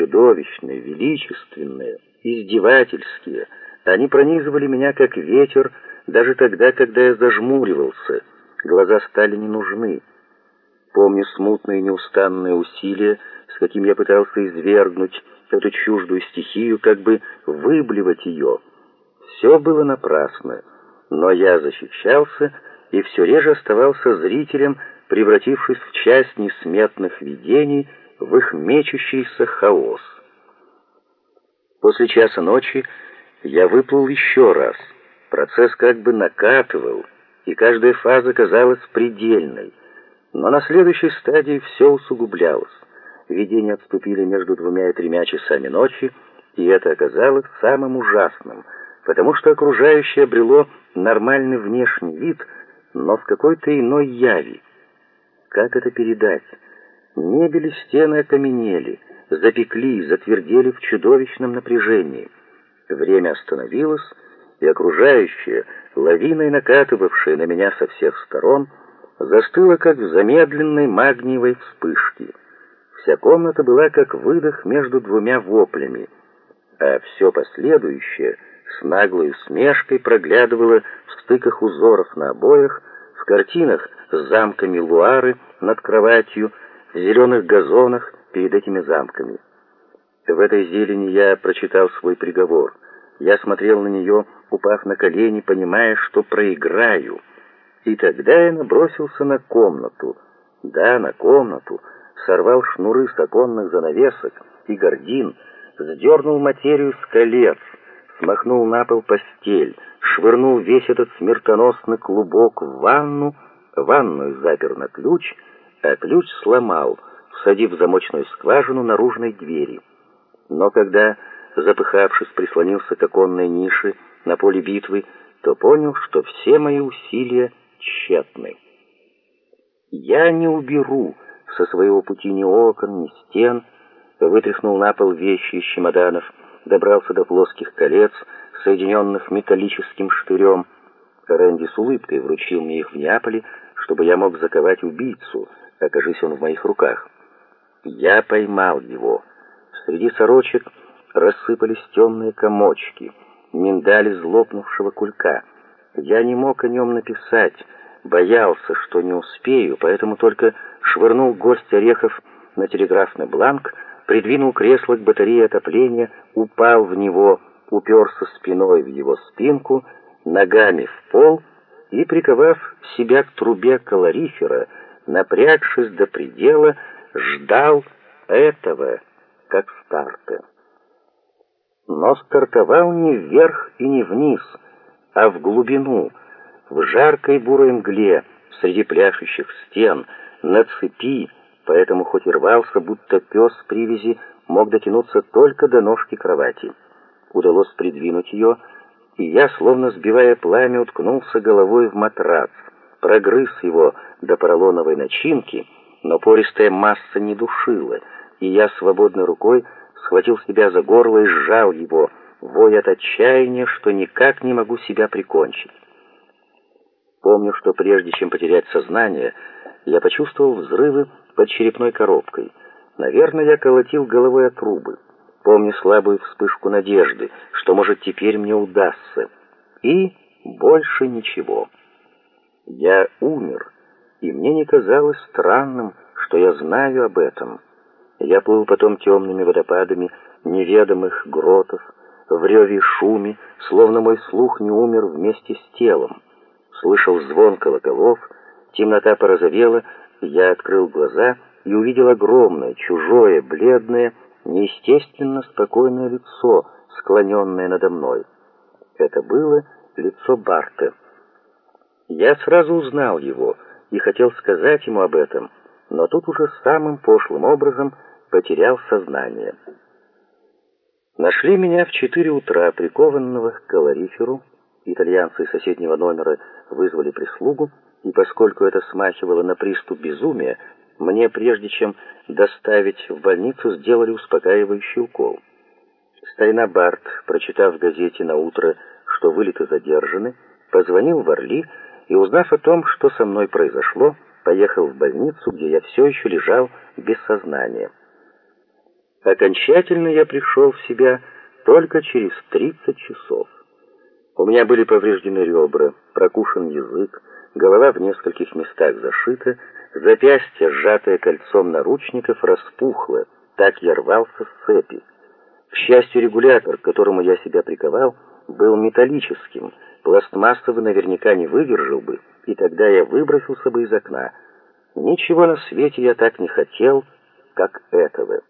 чудовищные, величественные, издевательские. Они пронизывали меня как ветер, даже тогда, когда я зажмуривался. Глаза стали не нужны. Помню смутные неустанные усилия, с каким я пытался извергнуть эту чуждую стихию, как бы выблевать ее. Все было напрасно, но я защищался и все реже оставался зрителем, превратившись в часть несметных видений в их мечущийся хаос. После часа ночи я выплыл еще раз. Процесс как бы накатывал, и каждая фаза казалась предельной. Но на следующей стадии все усугублялось. Видения отступили между двумя и тремя часами ночи, и это оказалось самым ужасным, потому что окружающее обрело нормальный внешний вид, но в какой-то иной яви. Как это передать? Мебель и стены окаменели, запекли, затвердели в чудовищном напряжении. Время остановилось, и окружающее, лавиной накатывавшее на меня со всех сторон, застыло, как в замедленной магниевой вспышке. Вся комната была как выдох между двумя воплями, а все последующее с наглой усмешкой проглядывало в стыках узоров на обоях, в картинах с замками Луары над кроватью, зеленых газонах перед этими замками. В этой зелени я прочитал свой приговор. Я смотрел на нее, упав на колени, понимая, что проиграю. И тогда я набросился на комнату. Да, на комнату, сорвал шнуры с оконных занавесок и гордин, сдернул материю с колец, смахнул на пол постель, швырнул весь этот смертоносный клубок в ванну, ванную запер на ключ, а ключ сломал, всадив замочную скважину наружной двери. Но когда, запыхавшись, прислонился к оконной нише на поле битвы, то понял, что все мои усилия тщетны. Я не уберу со своего пути ни окон, ни стен, вытряхнул на пол вещи из чемоданов, добрался до плоских колец, соединенных металлическим штырем. Рэнди с улыбкой вручил мне их в Неаполе, чтобы я мог заковать убийцу, окажись он в моих руках. Я поймал его. Среди сорочек рассыпались темные комочки, миндали злопнувшего кулька. Я не мог о нем написать, боялся, что не успею, поэтому только швырнул горсть орехов на телеграфный бланк, придвинул кресло к батарее отопления, упал в него, уперся спиной в его спинку, ногами в пол и, приковав себя к трубе калорифера, напрягшись до предела, ждал этого, как старта. Но стартовал не вверх и не вниз, а в глубину, в жаркой бурой мгле, среди пляшущих стен, на цепи, поэтому хоть и рвался, будто пес с привязи, мог дотянуться только до ножки кровати. Удалось придвинуть ее, и я, словно сбивая пламя, уткнулся головой в матрац, прогрыз его до поролоновой начинки, но пористая масса не душила, и я свободной рукой схватил себя за горло и сжал его, воя от отчаяния, что никак не могу себя прикончить. Помню, что прежде чем потерять сознание, я почувствовал взрывы под черепной коробкой. Наверное, я колотил головой о трубы. Помню слабую вспышку надежды, что, может, теперь мне удастся. И больше ничего. Я умер, и мне не казалось странным, что я знаю об этом. Я плыл потом темными водопадами неведомых гротов, в реве и шуме, словно мой слух не умер вместе с телом. Слышал звон колоколов, темнота порозовела, я открыл глаза и увидел огромное, чужое, бледное, неестественно спокойное лицо, склоненное надо мной. Это было лицо Барта. Я сразу узнал его и хотел сказать ему об этом, но тут уже самым пошлым образом потерял сознание. Нашли меня в четыре утра, прикованного к калориферу. Итальянцы из соседнего номера вызвали прислугу, и поскольку это смахивало на приступ безумия, мне, прежде чем доставить в больницу, сделали успокаивающий укол. Старина Барт, прочитав в газете на утро, что вылеты задержаны, позвонил в Орли и, узнав о том, что со мной произошло, поехал в больницу, где я все еще лежал без сознания. Окончательно я пришел в себя только через 30 часов. У меня были повреждены ребра, прокушен язык, голова в нескольких местах зашита, запястье, сжатое кольцом наручников, распухло, так я рвался с цепи. К счастью, регулятор, к которому я себя приковал, был металлическим, пластмассовый наверняка не выдержал бы, и тогда я выбросился бы из окна. Ничего на свете я так не хотел, как этого.